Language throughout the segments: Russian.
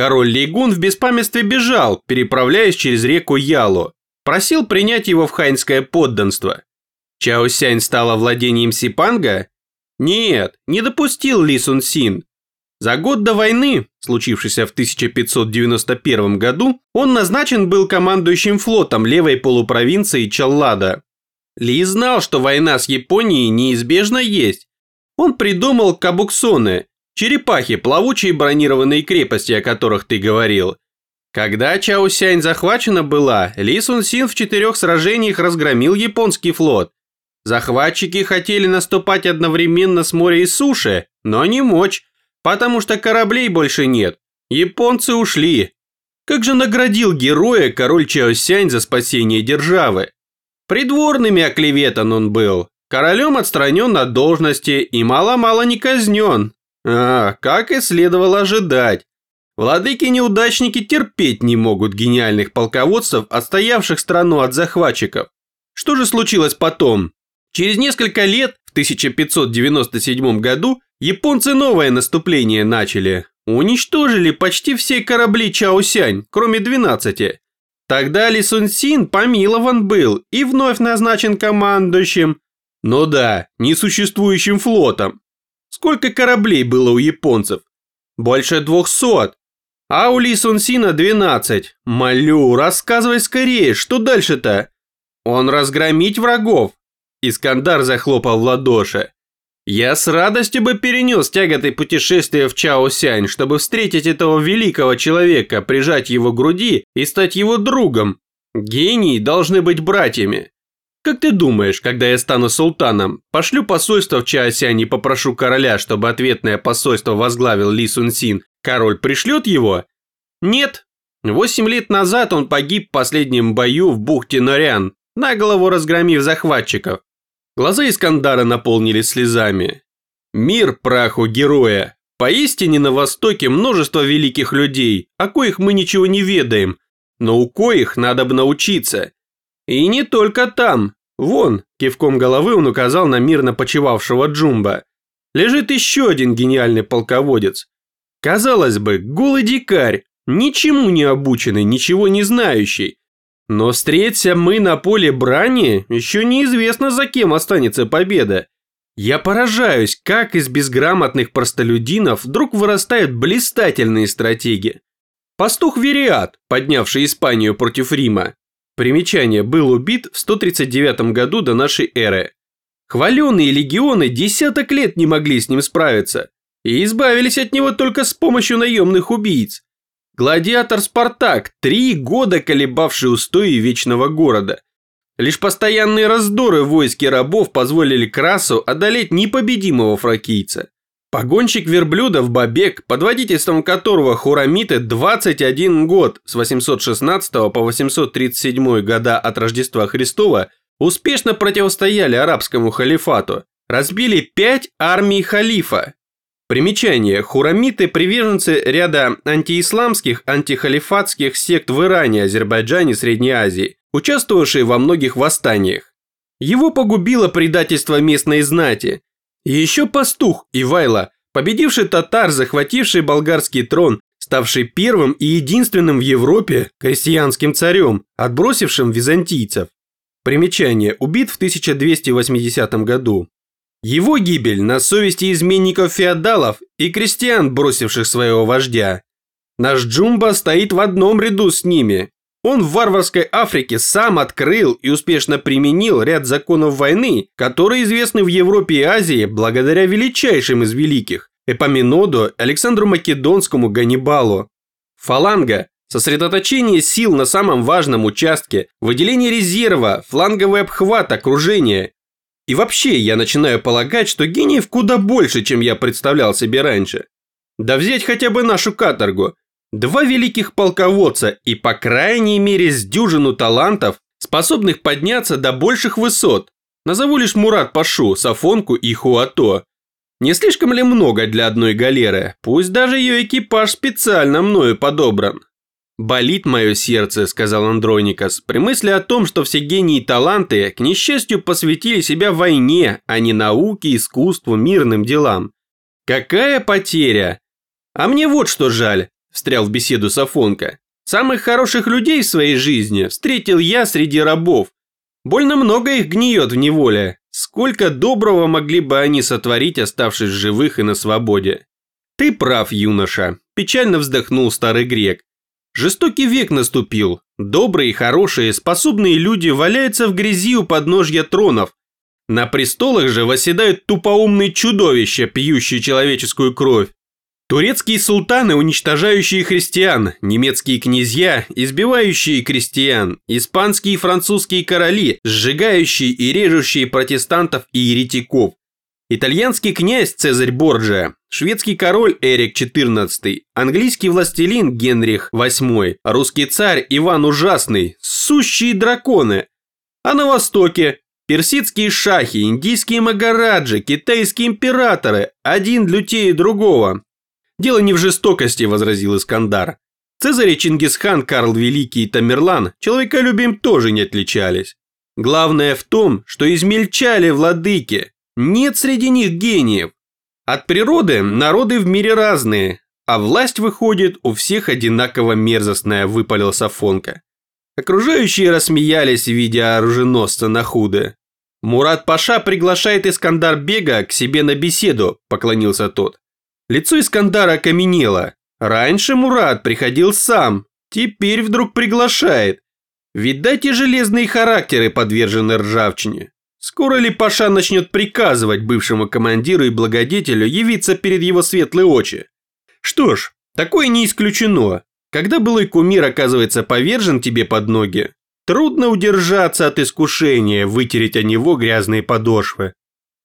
Король Лейгун в беспамятстве бежал, переправляясь через реку Ялу. Просил принять его в ханьское подданство. Чао Сянь стала владением Сипанга? Нет, не допустил Ли Сун Син. За год до войны, случившейся в 1591 году, он назначен был командующим флотом левой полупровинции Чаллада. Ли знал, что война с Японией неизбежно есть. Он придумал кабуксоны, черепахи, плавучие бронированные крепости, о которых ты говорил. Когда Чао Сянь захвачена была, Ли Сун Син в четырех сражениях разгромил японский флот. Захватчики хотели наступать одновременно с моря и суши, но не мочь, потому что кораблей больше нет. Японцы ушли. Как же наградил героя король Чаосянь за спасение державы? Придворными оклеветан он был, королем отстранен от должности и мало-мало не казнен. А, как и следовало ожидать. Владыки-неудачники терпеть не могут гениальных полководцев, отстоявших страну от захватчиков. Что же случилось потом? Через несколько лет, в 1597 году, японцы новое наступление начали. Уничтожили почти все корабли Чаосянь, кроме 12. Тогда Ли Сун Син помилован был и вновь назначен командующим. Ну да, несуществующим флотом. Сколько кораблей было у японцев? Больше двухсот. А у Ли Сун Сина 12. Молю, рассказывай скорее, что дальше-то? Он разгромить врагов, Искандар захлопал в ладоши. Я с радостью бы перенес тяготы путешествия в Чао-Сянь, чтобы встретить этого великого человека, прижать его груди и стать его другом. Гении должны быть братьями. Как ты думаешь, когда я стану султаном, пошлю посольство в Чаосянь и попрошу короля, чтобы ответное посольство возглавил Ли Сун Син, король пришлет его? Нет. Восемь лет назад он погиб в последнем бою в бухте Норян, на голову разгромив захватчиков. Глаза Искандара наполнились слезами. Мир праху героя. Поистине на Востоке множество великих людей, о коих мы ничего не ведаем, но у коих надо бы научиться. И не только там. Вон, кивком головы он указал на мирно почивавшего Джумба. Лежит еще один гениальный полководец. Казалось бы, голый дикарь, ничему не обученный, ничего не знающий, но встреться мы на поле брани, еще неизвестно за кем останется победа. Я поражаюсь, как из безграмотных простолюдинов вдруг вырастают блистательные стратеги. Пастух Вериат, поднявший Испанию против Рима. Примечание, был убит в 139 году до нашей эры. Хваленные легионы десяток лет не могли с ним справиться и избавились от него только с помощью наемных убийц. Гладиатор Спартак, три года колебавший устои вечного города. Лишь постоянные раздоры в войске рабов позволили Красу одолеть непобедимого фракийца. Погонщик верблюдов Бабек, под водительством которого хурамиты 21 год с 816 по 837 года от Рождества Христова успешно противостояли арабскому халифату, разбили пять армий халифа, Примечание. Хурамиты – приверженцы ряда антиисламских, антихалифатских сект в Иране, Азербайджане, Средней Азии, участвовавшие во многих восстаниях. Его погубило предательство местной знати. И еще пастух Ивайла, победивший татар, захвативший болгарский трон, ставший первым и единственным в Европе крестьянским царем, отбросившим византийцев. Примечание. Убит в 1280 году. Его гибель на совести изменников-феодалов и крестьян, бросивших своего вождя. Наш Джумба стоит в одном ряду с ними. Он в варварской Африке сам открыл и успешно применил ряд законов войны, которые известны в Европе и Азии благодаря величайшим из великих – Эпоминоду, Александру Македонскому, Ганнибалу. Фаланга – сосредоточение сил на самом важном участке, выделение резерва, фланговый обхват, окружение и вообще, я начинаю полагать, что гениев куда больше, чем я представлял себе раньше. Да взять хотя бы нашу каторгу. Два великих полководца и по крайней мере с дюжину талантов, способных подняться до больших высот. Назову лишь Мурат Пашу, Сафонку и Хуато. Не слишком ли много для одной галеры? Пусть даже ее экипаж специально мною подобран. «Болит мое сердце», – сказал Андроникас, при мысли о том, что все гении и таланты, к несчастью, посвятили себя войне, а не науке, искусству, мирным делам. Какая потеря! А мне вот что жаль. Встрял в беседу Сафонка. Самых хороших людей в своей жизни встретил я среди рабов. Больно много их гниет в неволе. Сколько доброго могли бы они сотворить, оставшись живых и на свободе. Ты прав, юноша, печально вздохнул старый грек. Жестокий век наступил. Добрые, хорошие, способные люди валяются в грязи у подножья тронов. На престолах же восседают тупоумные чудовища, пьющие человеческую кровь. Турецкие султаны, уничтожающие христиан, немецкие князья, избивающие крестьян, испанские и французские короли, сжигающие и режущие протестантов и еретиков, итальянский князь Цезарь Борджиа, шведский король Эрик XIV, английский властелин Генрих VIII, русский царь Иван Ужасный, сущие драконы. А на востоке персидские шахи, индийские магараджи, китайские императоры, один лютее другого, «Дело не в жестокости», – возразил Искандар. Цезарь, Чингисхан, Карл Великий и Тамерлан человеколюбием тоже не отличались. Главное в том, что измельчали владыки. Нет среди них гениев. От природы народы в мире разные, а власть выходит у всех одинаково мерзостная, выпалил Сафонка. Окружающие рассмеялись, видя оруженосца на худо. «Мурат Паша приглашает Искандар Бега к себе на беседу», – поклонился тот. Лицо Искандара окаменело. Раньше Мурат приходил сам, теперь вдруг приглашает. Видать и железные характеры подвержены ржавчине. Скоро ли Паша начнет приказывать бывшему командиру и благодетелю явиться перед его светлые очи? Что ж, такое не исключено. Когда былой кумир оказывается повержен тебе под ноги, трудно удержаться от искушения вытереть о него грязные подошвы.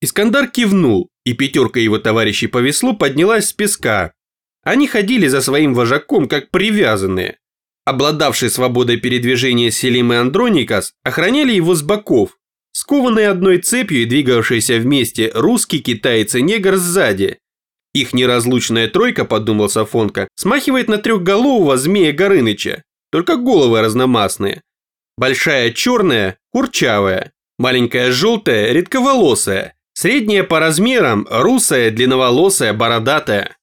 Искандар кивнул, и пятерка его товарищей по веслу поднялась с песка. Они ходили за своим вожаком, как привязанные. Обладавшие свободой передвижения Селим и Андроникас охраняли его с боков, скованные одной цепью и двигавшиеся вместе русский, китаец и негр сзади. Их неразлучная тройка, подумал Сафонка, смахивает на трехголового змея Горыныча, только головы разномастные. Большая черная, курчавая, маленькая желтая, редковолосая, Средняя по размерам, русая, длинноволосая, бородатая.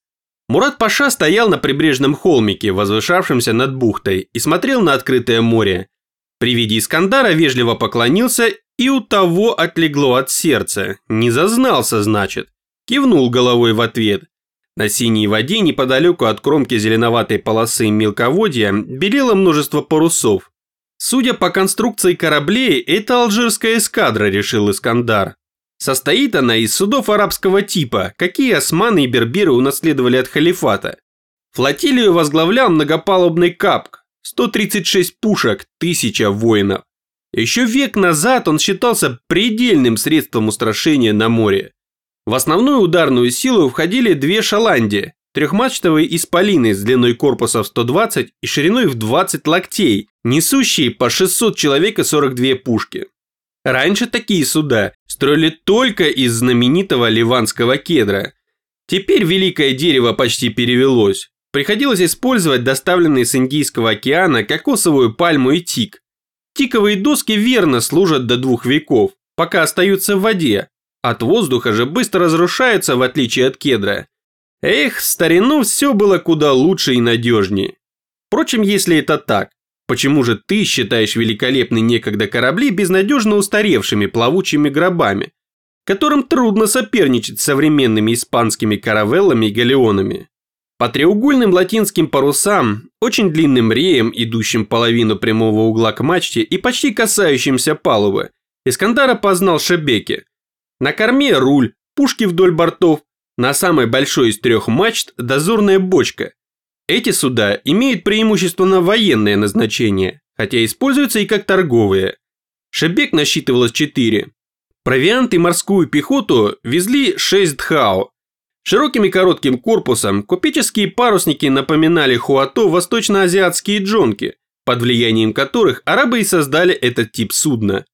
Мурат Паша стоял на прибрежном холмике, возвышавшемся над бухтой, и смотрел на открытое море. При виде Искандара вежливо поклонился, и у того отлегло от сердца. Не зазнался, значит. Кивнул головой в ответ. На синей воде неподалеку от кромки зеленоватой полосы мелководья белело множество парусов. Судя по конструкции кораблей, это алжирская эскадра, решил Искандар. Состоит она из судов арабского типа, какие османы и берберы унаследовали от халифата. Флотилию возглавлял многопалубный капк, 136 пушек, 1000 воинов. Еще век назад он считался предельным средством устрашения на море. В основную ударную силу входили две шаланди, трехмачтовые исполины с длиной корпуса в 120 и шириной в 20 локтей, несущие по 600 человек и 42 пушки. Раньше такие суда строили только из знаменитого ливанского кедра. Теперь великое дерево почти перевелось. Приходилось использовать доставленные с Индийского океана кокосовую пальму и тик. Тиковые доски верно служат до двух веков, пока остаются в воде. От воздуха же быстро разрушаются, в отличие от кедра. Эх, старину все было куда лучше и надежнее. Впрочем, если это так, Почему же ты считаешь великолепные некогда корабли безнадежно устаревшими плавучими гробами, которым трудно соперничать с современными испанскими каравеллами и галеонами? По треугольным латинским парусам, очень длинным реям, идущим половину прямого угла к мачте и почти касающимся палубы, Искандара познал Шебеки. На корме руль, пушки вдоль бортов, на самой большой из трех мачт дозорная бочка, эти суда имеют преимущественно военное назначение, хотя используются и как торговые. Шебек насчитывалось 4. Провиант и морскую пехоту везли 6 дхао. Широким и коротким корпусом купеческие парусники напоминали хуато восточноазиатские джонки, под влиянием которых арабы и создали этот тип судна.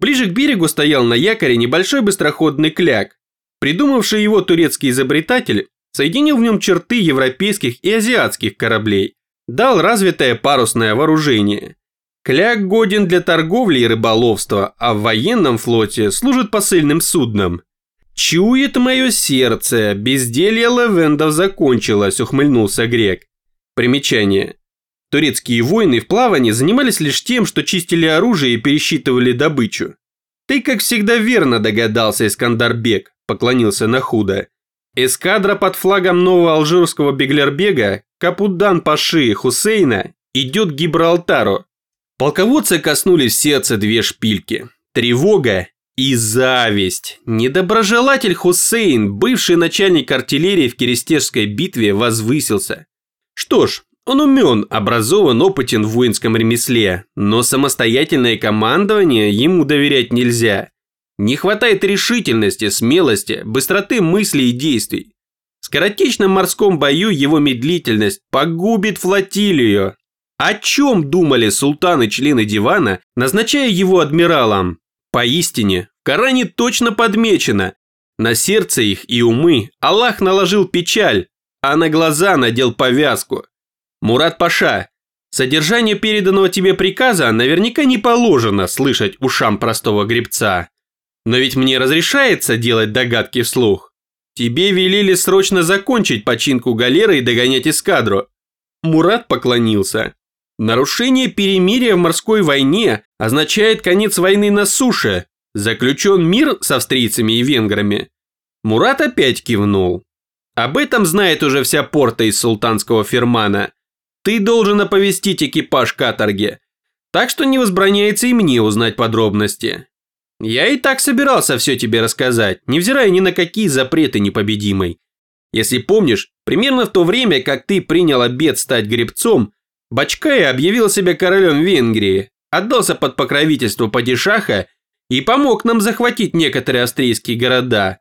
Ближе к берегу стоял на якоре небольшой быстроходный кляк. Придумавший его турецкий изобретатель соединил в нем черты европейских и азиатских кораблей, дал развитое парусное вооружение. Кляк годен для торговли и рыболовства, а в военном флоте служит посыльным судном. «Чует мое сердце, безделье левендов закончилось», – ухмыльнулся грек. Примечание. Турецкие воины в плавании занимались лишь тем, что чистили оружие и пересчитывали добычу. Ты, как всегда, верно догадался, Искандарбек, поклонился на худо. Эскадра под флагом нового алжирского беглербега Капудан Паши Хусейна идет к Гибралтару. Полководцы коснулись сердца две шпильки. Тревога и зависть. Недоброжелатель Хусейн, бывший начальник артиллерии в Керестежской битве, возвысился. Что ж, он умен, образован, опытен в воинском ремесле, но самостоятельное командование ему доверять нельзя. Не хватает решительности, смелости, быстроты мыслей и действий. В скоротечном морском бою его медлительность погубит флотилию. О чем думали султаны-члены дивана, назначая его адмиралом? Поистине, в Коране точно подмечено. На сердце их и умы Аллах наложил печаль, а на глаза надел повязку. Мурат Паша, содержание переданного тебе приказа наверняка не положено слышать ушам простого гребца. Но ведь мне разрешается делать догадки вслух. Тебе велели срочно закончить починку галеры и догонять эскадру. Мурат поклонился. Нарушение перемирия в морской войне означает конец войны на суше. Заключен мир с австрийцами и венграми. Мурат опять кивнул. Об этом знает уже вся порта из султанского фермана. Ты должен оповестить экипаж каторги. Так что не возбраняется и мне узнать подробности. Я и так собирался все тебе рассказать, невзирая ни на какие запреты непобедимой. Если помнишь, примерно в то время, как ты принял обет стать гребцом, Бачкая объявил себя королем Венгрии, отдался под покровительство падишаха и помог нам захватить некоторые австрийские города.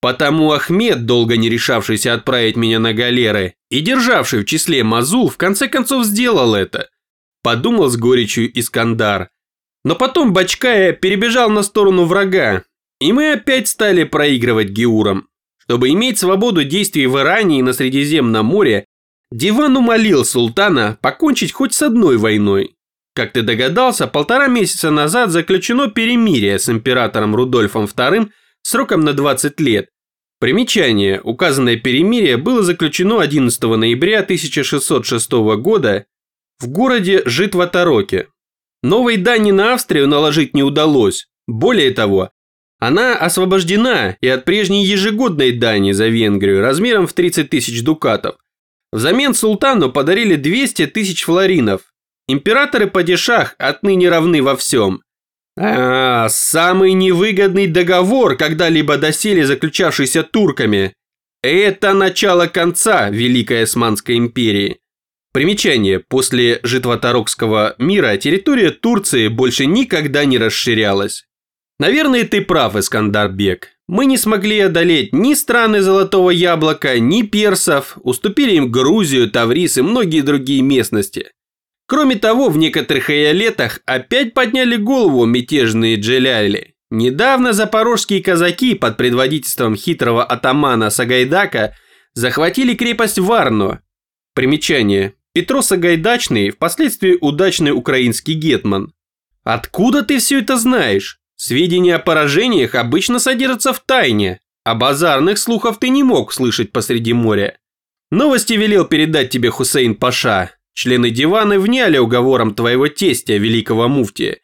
Потому Ахмед, долго не решавшийся отправить меня на галеры и державший в числе Мазул, в конце концов сделал это. Подумал с горечью Искандар. Но потом Бачкая перебежал на сторону врага, и мы опять стали проигрывать Геурам. Чтобы иметь свободу действий в Иране и на Средиземном море, Диван умолил султана покончить хоть с одной войной. Как ты догадался, полтора месяца назад заключено перемирие с императором Рудольфом II сроком на 20 лет. Примечание. Указанное перемирие было заключено 11 ноября 1606 года в городе Житватороке. Новой дани на Австрию наложить не удалось. Более того, она освобождена и от прежней ежегодной дани за Венгрию размером в 30 тысяч дукатов. Взамен султану подарили 200 тысяч флоринов. Императоры падишах отныне равны во всем. А, самый невыгодный договор, когда-либо доселе заключавшийся турками. Это начало конца Великой Османской империи. Примечание. После Житвоторокского мира территория Турции больше никогда не расширялась. Наверное, ты прав, Искандарбек. Мы не смогли одолеть ни страны Золотого Яблока, ни персов, уступили им Грузию, Таврис и многие другие местности. Кроме того, в некоторых эолетах опять подняли голову мятежные джеляли. Недавно запорожские казаки под предводительством хитрого атамана Сагайдака захватили крепость Варну. Примечание. Петро Сагайдачный, впоследствии удачный украинский гетман. Откуда ты все это знаешь? Сведения о поражениях обычно содержатся в тайне, а базарных слухов ты не мог слышать посреди моря. Новости велел передать тебе Хусейн Паша. Члены дивана вняли уговором твоего тестя, великого муфтия,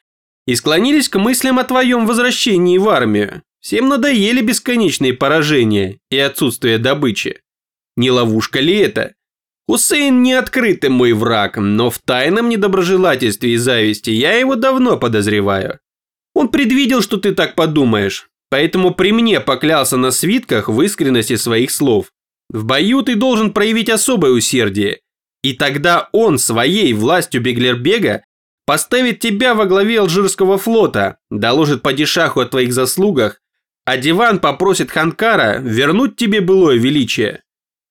и склонились к мыслям о твоем возвращении в армию. Всем надоели бесконечные поражения и отсутствие добычи. Не ловушка ли это? Хусейн не открытый мой враг, но в тайном недоброжелательстве и зависти я его давно подозреваю. Он предвидел, что ты так подумаешь, поэтому при мне поклялся на свитках в искренности своих слов. В бою ты должен проявить особое усердие, и тогда он своей властью Беглербега поставит тебя во главе Алжирского флота, доложит падишаху о твоих заслугах, а диван попросит Ханкара вернуть тебе былое величие.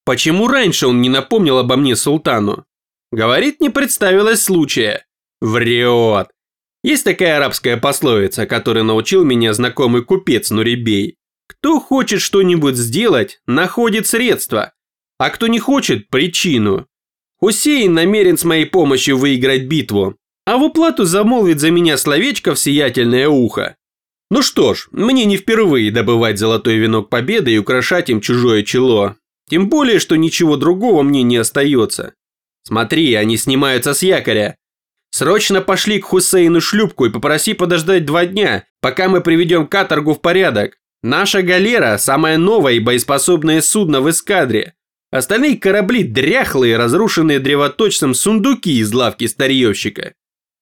Почему раньше он не напомнил обо мне султану? Говорит, не представилось случая. Врет. Есть такая арабская пословица, которую научил меня знакомый купец Нурибей. Кто хочет что-нибудь сделать, находит средства, а кто не хочет – причину. Хусейн намерен с моей помощью выиграть битву, а в уплату замолвит за меня словечко в сиятельное ухо. Ну что ж, мне не впервые добывать золотой венок победы и украшать им чужое чело. Тем более, что ничего другого мне не остается. Смотри, они снимаются с якоря. Срочно пошли к Хусейну шлюпку и попроси подождать два дня, пока мы приведем каторгу в порядок. Наша галера – самое новое и боеспособное судно в эскадре. Остальные корабли – дряхлые, разрушенные древоточцем сундуки из лавки старьевщика.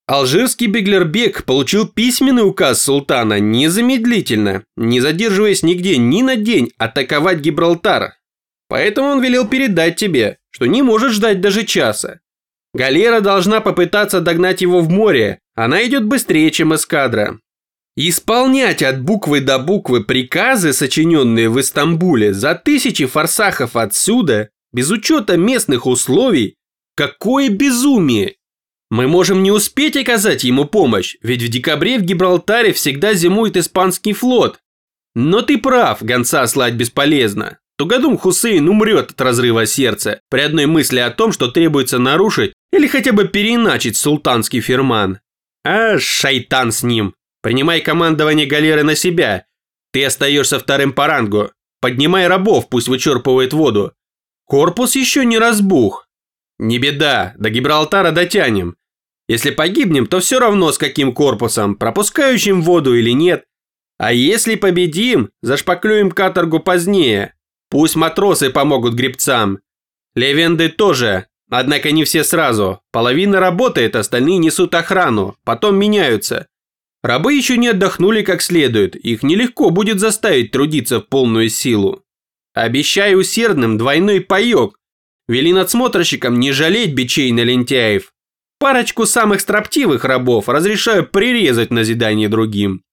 Алжирский Беглербек получил письменный указ султана незамедлительно, не задерживаясь нигде ни на день, атаковать Гибралтар. Поэтому он велел передать тебе, что не может ждать даже часа. Галера должна попытаться догнать его в море, она идет быстрее, чем эскадра. Исполнять от буквы до буквы приказы, сочиненные в Истамбуле, за тысячи форсахов отсюда, без учета местных условий, какое безумие! Мы можем не успеть оказать ему помощь, ведь в декабре в Гибралтаре всегда зимует испанский флот. Но ты прав, гонца слать бесполезно. Тугадум Хусейн умрет от разрыва сердца при одной мысли о том, что требуется нарушить или хотя бы переиначить султанский фирман. А шайтан с ним. Принимай командование галеры на себя. Ты остаешься вторым по рангу. Поднимай рабов, пусть вычерпывает воду. Корпус еще не разбух. Не беда, до Гибралтара дотянем. Если погибнем, то все равно с каким корпусом, пропускающим воду или нет. А если победим, зашпаклюем каторгу позднее. Пусть матросы помогут гребцам. Левенды тоже, однако не все сразу. Половина работает, остальные несут охрану, потом меняются. Рабы еще не отдохнули как следует, их нелегко будет заставить трудиться в полную силу. Обещаю усердным двойной паёк. Вели надсмотрщикам не жалеть бичей на лентяев. Парочку самых строптивых рабов разрешаю прирезать назидание другим.